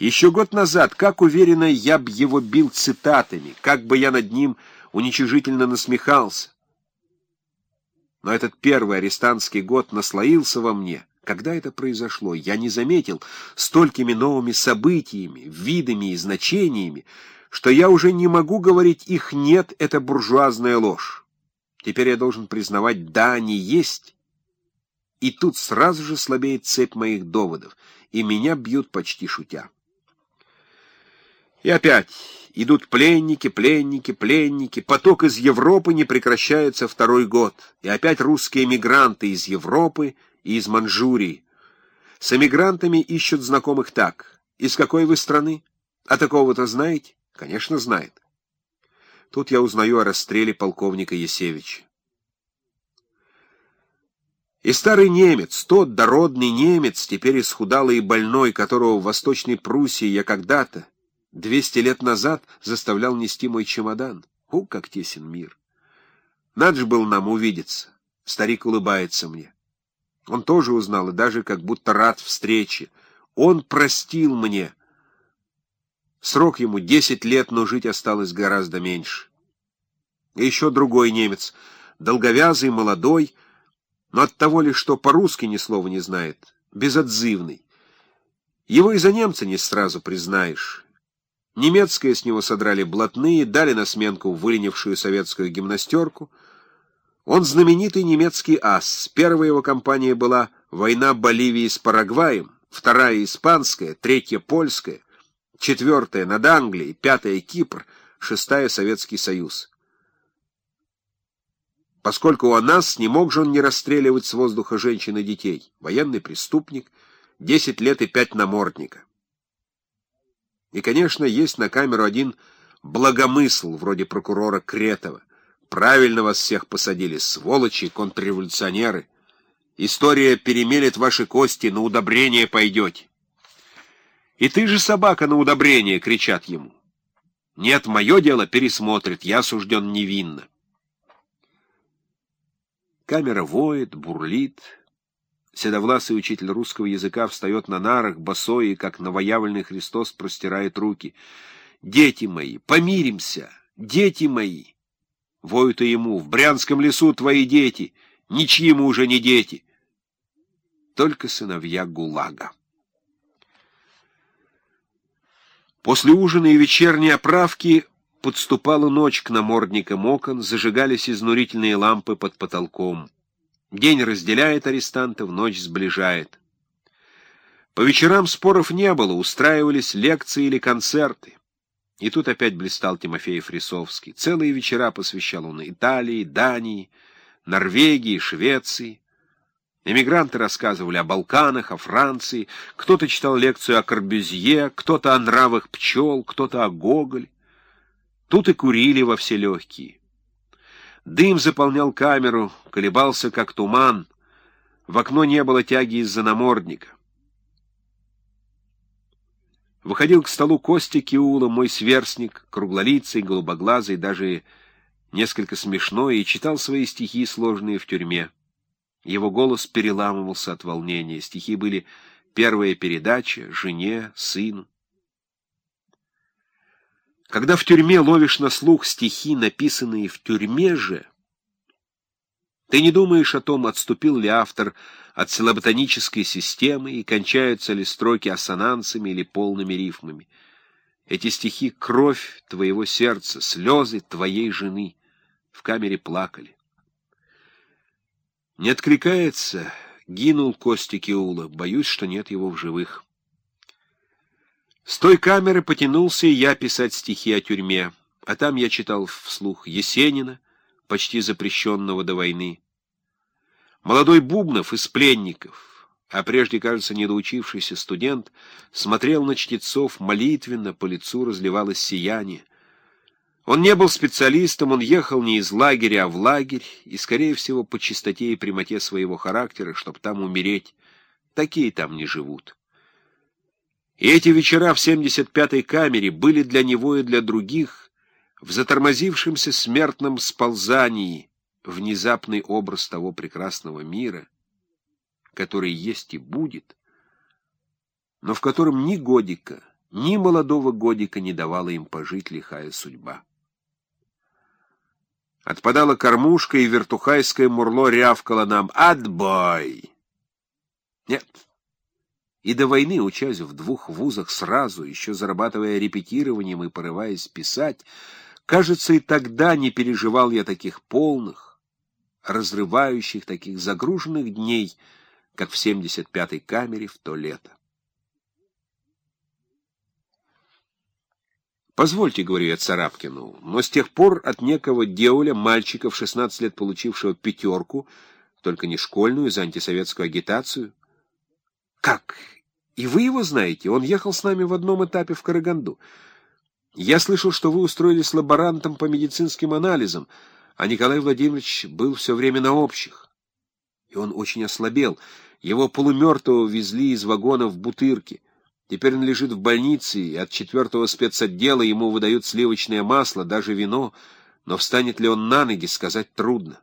Еще год назад, как уверенно, я б его бил цитатами, как бы я над ним уничижительно насмехался. Но этот первый арестантский год наслоился во мне. Когда это произошло, я не заметил столькими новыми событиями, видами и значениями, что я уже не могу говорить «их нет» — это буржуазная ложь. Теперь я должен признавать «да, они есть». И тут сразу же слабеет цепь моих доводов, и меня бьют почти шутя. И опять идут пленники, пленники, пленники. Поток из Европы не прекращается второй год. И опять русские эмигранты из Европы и из Манчжурии. С эмигрантами ищут знакомых так. Из какой вы страны? А такого-то знаете? Конечно, знает. Тут я узнаю о расстреле полковника Есевича. И старый немец, тот дородный немец, теперь исхудалый и больной, которого в Восточной Пруссии я когда-то, двести лет назад, заставлял нести мой чемодан. У, как тесен мир! Надо же был нам увидеться. Старик улыбается мне. Он тоже узнал и даже как будто рад встрече. Он простил мне. Срок ему десять лет, но жить осталось гораздо меньше. И еще другой немец, долговязый, молодой, но от того ли, что по-русски ни слова не знает, безотзывный. Его и за немца не сразу признаешь. Немецкое с него содрали блатные, дали на сменку выленившую советскую гимнастерку. Он знаменитый немецкий ас. Первая его кампания была «Война Боливии с Парагваем», вторая — испанская, третья — польская, четвертая — над Англией, пятая — Кипр, шестая — Советский Союз. Поскольку у нас не мог же он не расстреливать с воздуха женщин и детей. Военный преступник, десять лет и пять намордника. И, конечно, есть на камеру один благомысл, вроде прокурора Кретова. Правильно вас всех посадили, сволочи, контрреволюционеры. История перемелет ваши кости, на удобрение пойдете. И ты же собака на удобрение, кричат ему. Нет, мое дело пересмотрит, я осужден невинно. Камера воет, бурлит. Седовласый учитель русского языка встает на нарах, босой, и, как новоявленный Христос, простирает руки. «Дети мои, помиримся! Дети мои!» Воют и ему, «В Брянском лесу твои дети! Ничьи мы уже не дети!» Только сыновья ГУЛАГа. После ужина и вечерней оправки Подступала ночь к намордникам окон, зажигались изнурительные лампы под потолком. День разделяет арестантов, ночь сближает. По вечерам споров не было, устраивались лекции или концерты. И тут опять блистал Тимофей Фрисовский. Целые вечера посвящал он Италии, Дании, Норвегии, Швеции. Эмигранты рассказывали о Балканах, о Франции. Кто-то читал лекцию о Корбюзье, кто-то о нравах пчел, кто-то о Гоголе. Тут и курили во все легкие. Дым заполнял камеру, колебался, как туман. В окно не было тяги из-за намордника. Выходил к столу Костя Киула, мой сверстник, круглолицый, голубоглазый, даже несколько смешной, и читал свои стихи, сложные в тюрьме. Его голос переламывался от волнения. Стихи были «Первая передача», «Жене», «Сыну». Когда в тюрьме ловишь на слух стихи, написанные в тюрьме же, ты не думаешь о том, отступил ли автор от силоботанической системы и кончаются ли строки ассонансами или полными рифмами. Эти стихи — кровь твоего сердца, слезы твоей жены. В камере плакали. Не откликается, гинул Костя Киула, боюсь, что нет его в живых. Той камеры потянулся и я писать стихи о тюрьме, а там я читал вслух Есенина, почти запрещенного до войны. Молодой Бубнов из пленников, а прежде, кажется, недоучившийся студент, смотрел на чтецов молитвенно, по лицу разливалось сияние. Он не был специалистом, он ехал не из лагеря, а в лагерь, и, скорее всего, по чистоте и прямоте своего характера, чтобы там умереть. Такие там не живут. И эти вечера в 75-й камере были для него и для других в затормозившемся смертном сползании внезапный образ того прекрасного мира, который есть и будет, но в котором ни годика, Ни молодого годика не давала им пожить лихая судьба. Отпадала кормушка, и вертухайское мурло рявкало нам «Отбой!» Нет. И до войны, учась в двух вузах сразу, еще зарабатывая репетированием и порываясь писать, кажется, и тогда не переживал я таких полных, разрывающих, таких загруженных дней, как в 75-й камере в то лето. Позвольте, говорю я Царапкину, но с тех пор от некого Деуля, мальчика в 16 лет получившего пятерку, только не школьную, за антисоветскую агитацию. Как? И вы его знаете? Он ехал с нами в одном этапе в Караганду. Я слышал, что вы устроились лаборантом по медицинским анализам, а Николай Владимирович был все время на общих. И он очень ослабел. Его полумертвого везли из вагона в бутырки. Теперь он лежит в больнице, и от четвертого спецотдела ему выдают сливочное масло, даже вино, но встанет ли он на ноги, сказать трудно.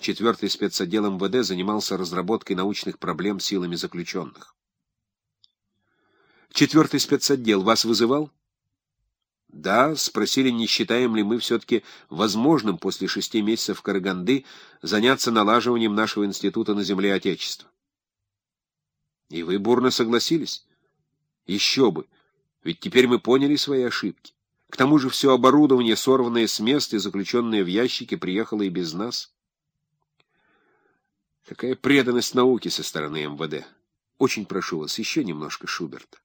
Четвертый спецотдел МВД занимался разработкой научных проблем силами заключенных. Четвертый спецотдел вас вызывал? Да, спросили, не считаем ли мы все-таки возможным после шести месяцев Караганды заняться налаживанием нашего института на земле Отечества. И вы бурно согласились? Еще бы, ведь теперь мы поняли свои ошибки. К тому же все оборудование, сорванное с места и заключенное в ящике, приехало и без нас. Какая преданность науке со стороны МВД. Очень прошу вас, еще немножко Шуберта.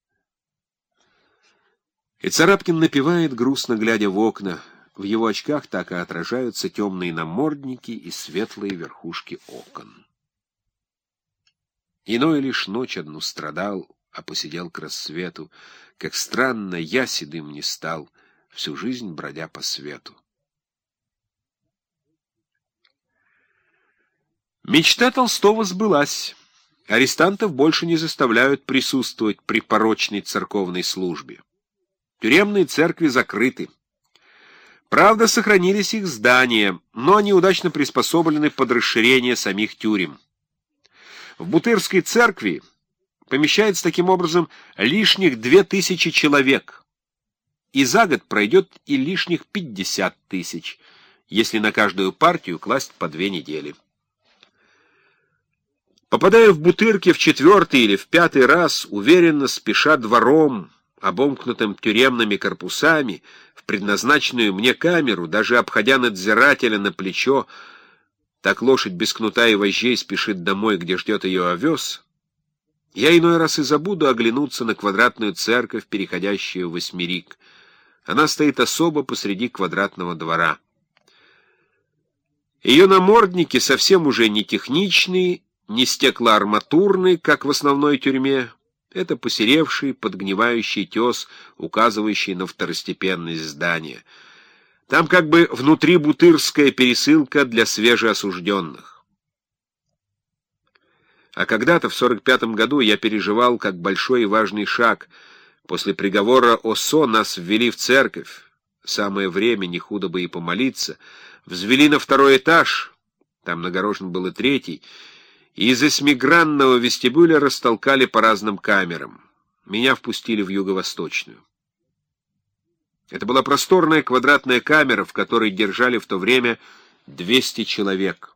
И Царапкин напевает, грустно глядя в окна. В его очках так и отражаются темные намордники и светлые верхушки окон. Иной лишь ночь одну страдал, а посидел к рассвету. Как странно, я седым не стал, всю жизнь бродя по свету. Мечта Толстого сбылась. Арестантов больше не заставляют присутствовать при порочной церковной службе. Тюремные церкви закрыты. Правда, сохранились их здания, но они удачно приспособлены под расширение самих тюрем. В Бутырской церкви помещается таким образом лишних две тысячи человек, и за год пройдет и лишних пятьдесят тысяч, если на каждую партию класть по две недели. Попадая в Бутырки в четвертый или в пятый раз, уверенно спеша двором, обомкнутым тюремными корпусами, в предназначенную мне камеру, даже обходя надзирателя на плечо, так лошадь без кнута и вожжей спешит домой, где ждет ее овес. Я иной раз и забуду оглянуться на квадратную церковь, переходящую в восьмерик. Она стоит особо посреди квадратного двора. Ее намордники совсем уже не техничные, не стеклоарматурные, как в основной тюрьме. Это посеревший, подгнивающий тес, указывающий на второстепенность здания — там как бы внутри бутырская пересылка для свежеосужденных. А когда-то, в 45-м году, я переживал как большой и важный шаг. После приговора ОСО нас ввели в церковь. Самое время, не худо бы и помолиться. Взвели на второй этаж, там нагорожен был и третий, из осьмигранного вестибюля растолкали по разным камерам. Меня впустили в юго-восточную. Это была просторная квадратная камера, в которой держали в то время 200 человек.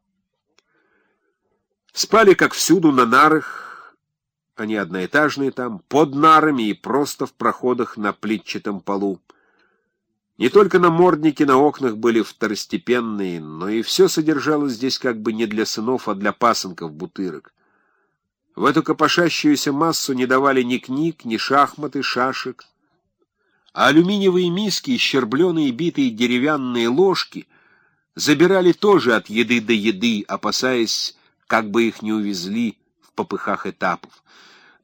Спали, как всюду, на нарах, они одноэтажные там, под нарами и просто в проходах на плитчатом полу. Не только намордники на окнах были второстепенные, но и все содержалось здесь как бы не для сынов, а для пасынков бутырок. В эту копошащуюся массу не давали ни книг, ни шахматы, шашек, а алюминиевые миски, щербленые битые деревянные ложки забирали тоже от еды до еды, опасаясь, как бы их не увезли в попыхах этапов.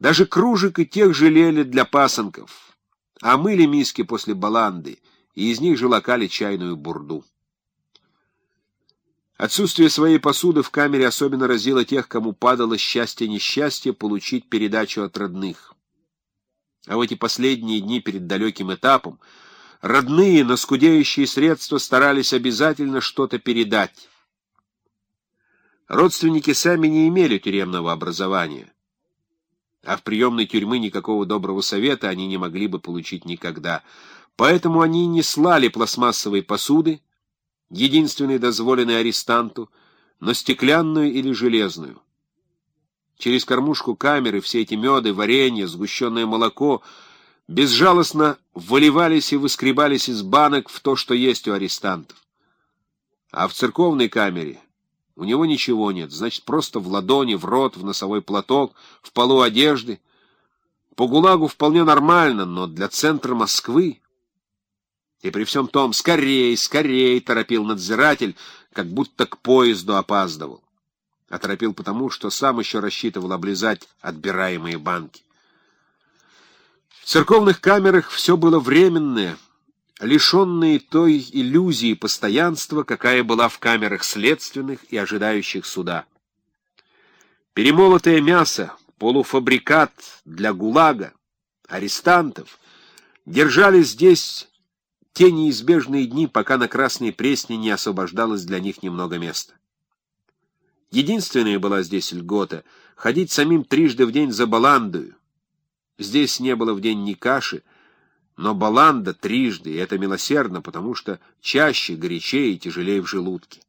Даже кружек и тех жалели для пасынков, а мыли миски после баланды, и из них же локали чайную бурду. Отсутствие своей посуды в камере особенно разило тех, кому падало счастье-несчастье получить передачу от родных. А в эти последние дни перед далеким этапом родные на скудеющие средства старались обязательно что-то передать. Родственники сами не имели тюремного образования. а в приемной тюрьмы никакого доброго совета они не могли бы получить никогда. Поэтому они не слали пластмассовой посуды, единственной дозволенной арестанту, но стеклянную или железную. Через кормушку камеры все эти меды, варенье, сгущенное молоко безжалостно выливались и выскребались из банок в то, что есть у арестантов. А в церковной камере у него ничего нет, значит, просто в ладони, в рот, в носовой платок, в полу одежды. По ГУЛАГу вполне нормально, но для центра Москвы... И при всем том, скорей, скорей, торопил надзиратель, как будто к поезду опаздывал. А торопил потому, что сам еще рассчитывал облизать отбираемые банки. В церковных камерах все было временное — лишенные той иллюзии постоянства, какая была в камерах следственных и ожидающих суда. Перемолотое мясо, полуфабрикат для ГУЛАГа, арестантов, держали здесь те неизбежные дни, пока на Красной Пресне не освобождалось для них немного места. Единственная была здесь льгота — ходить самим трижды в день за баландою. Здесь не было в день ни каши, но баланда трижды, и это милосердно, потому что чаще, горячее и тяжелее в желудке.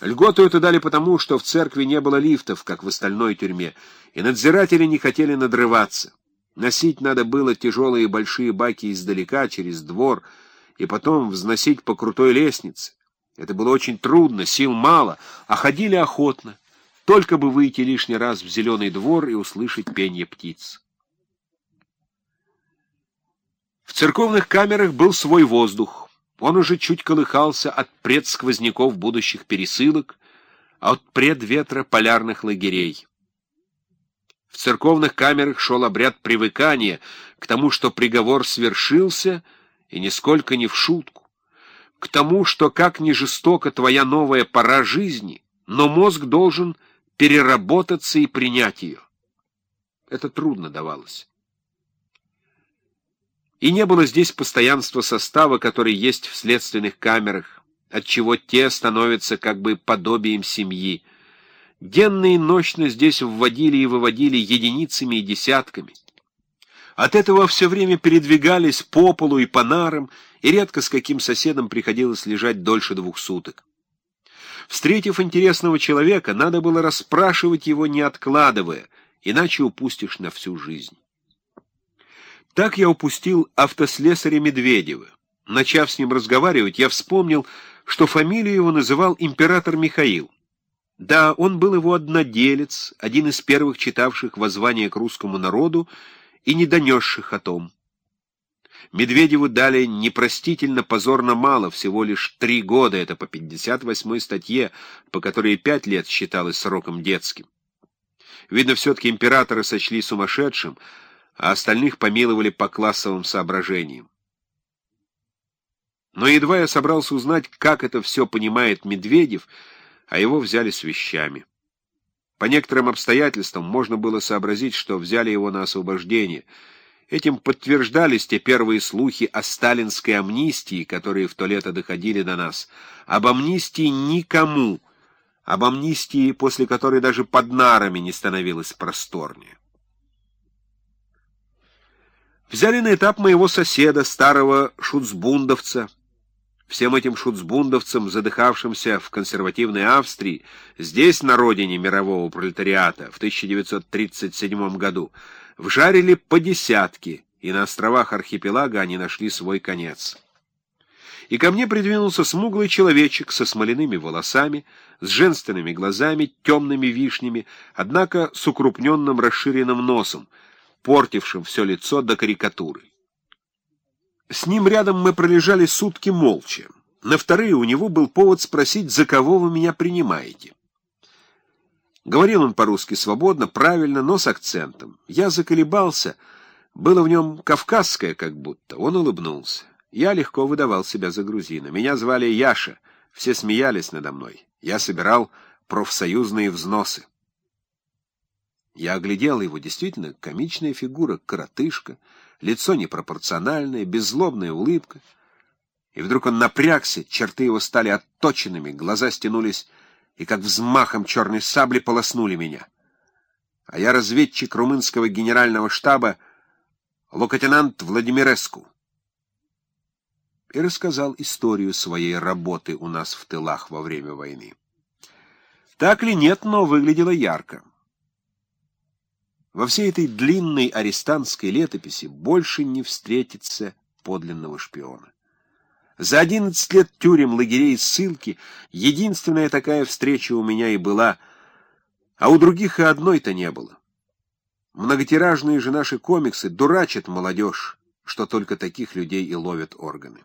Льготу это дали потому, что в церкви не было лифтов, как в остальной тюрьме, и надзиратели не хотели надрываться. Носить надо было тяжелые большие баки издалека, через двор, и потом взносить по крутой лестнице. Это было очень трудно, сил мало, а ходили охотно, только бы выйти лишний раз в зеленый двор и услышать пение птиц. В церковных камерах был свой воздух. Он уже чуть колыхался от предсквозняков будущих пересылок, от предветра полярных лагерей. В церковных камерах шел обряд привыкания к тому, что приговор свершился, и нисколько не в шутку, к тому, что как ни жестоко твоя новая пора жизни, но мозг должен переработаться и принять ее. Это трудно давалось. И не было здесь постоянства состава, который есть в следственных камерах, отчего те становятся как бы подобием семьи. Денно и ночно здесь вводили и выводили единицами и десятками. От этого все время передвигались по полу и по нарам, и редко с каким соседом приходилось лежать дольше двух суток. Встретив интересного человека, надо было расспрашивать его, не откладывая, иначе упустишь на всю жизнь. Так я упустил автослесаря Медведева. Начав с ним разговаривать, я вспомнил, что фамилию его называл император Михаил. Да, он был его одноделец, один из первых читавших воззвание к русскому народу и не донесших о том. Медведеву дали непростительно позорно мало, всего лишь три года, это по 58-й статье, по которой пять лет считалось сроком детским. Видно, все-таки императоры сочли сумасшедшим, а остальных помиловали по классовым соображениям. Но едва я собрался узнать, как это все понимает Медведев, а его взяли с вещами. По некоторым обстоятельствам можно было сообразить, что взяли его на освобождение. Этим подтверждались те первые слухи о сталинской амнистии, которые в то лето доходили до нас. Об амнистии никому, об амнистии, после которой даже под нарами не становилось просторнее. Взяли на этап моего соседа, старого шуцбундовца. Всем этим шуцбундовцам, задыхавшимся в консервативной Австрии, здесь, на родине мирового пролетариата, в 1937 году, вжарили по десятке, и на островах архипелага они нашли свой конец. И ко мне придвинулся смуглый человечек со смоляными волосами, с женственными глазами, темными вишнями, однако с укрупненным расширенным носом, портившим все лицо до карикатуры. С ним рядом мы пролежали сутки молча. На вторые у него был повод спросить, за кого вы меня принимаете. Говорил он по-русски свободно, правильно, но с акцентом. Я заколебался, было в нем кавказское как будто. Он улыбнулся. Я легко выдавал себя за грузина. Меня звали Яша, все смеялись надо мной. Я собирал профсоюзные взносы. Я оглядел его, действительно, комичная фигура, коротышка, лицо непропорциональное, беззлобная улыбка. И вдруг он напрягся, черты его стали отточенными, глаза стянулись и как взмахом черной сабли полоснули меня. а я разведчик румынского генерального штаба локотенант Владимиреску. И рассказал историю своей работы у нас в тылах во время войны. Так ли нет, но выглядело ярко. Во всей этой длинной арестантской летописи больше не встретится подлинного шпиона. За одиннадцать лет тюрем, лагерей и ссылки единственная такая встреча у меня и была, а у других и одной-то не было. Многотиражные же наши комиксы дурачат молодежь, что только таких людей и ловят органы.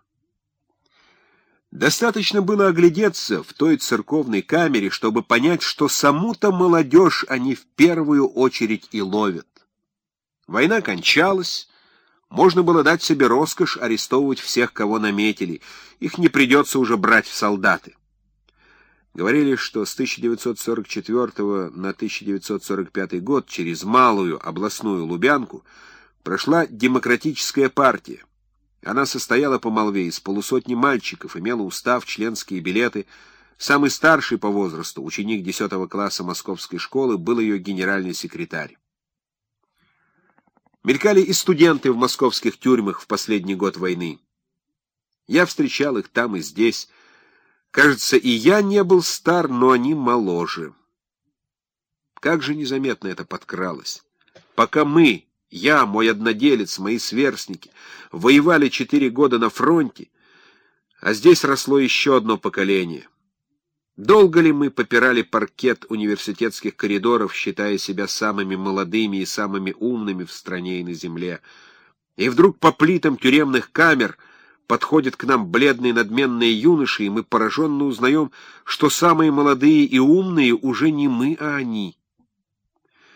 Достаточно было оглядеться в той церковной камере, чтобы понять, что саму-то молодежь они в первую очередь и ловят. Война кончалась, можно было дать себе роскошь арестовывать всех, кого наметили, их не придется уже брать в солдаты. Говорили, что с 1944 на 1945 год через малую областную Лубянку прошла демократическая партия. Она состояла по молве из полусотни мальчиков, имела устав, членские билеты. Самый старший по возрасту, ученик 10 класса московской школы, был ее генеральный секретарь. Мелькали и студенты в московских тюрьмах в последний год войны. Я встречал их там и здесь. Кажется, и я не был стар, но они моложе. Как же незаметно это подкралось. Пока мы я, мой одноделец, мои сверстники воевали четыре года на фронте, а здесь росло еще одно поколение. Долго ли мы попирали паркет университетских коридоров, считая себя самыми молодыми и самыми умными в стране и на земле? И вдруг по плитам тюремных камер подходят к нам бледные надменные юноши, и мы пораженно узнаем, что самые молодые и умные уже не мы, а они —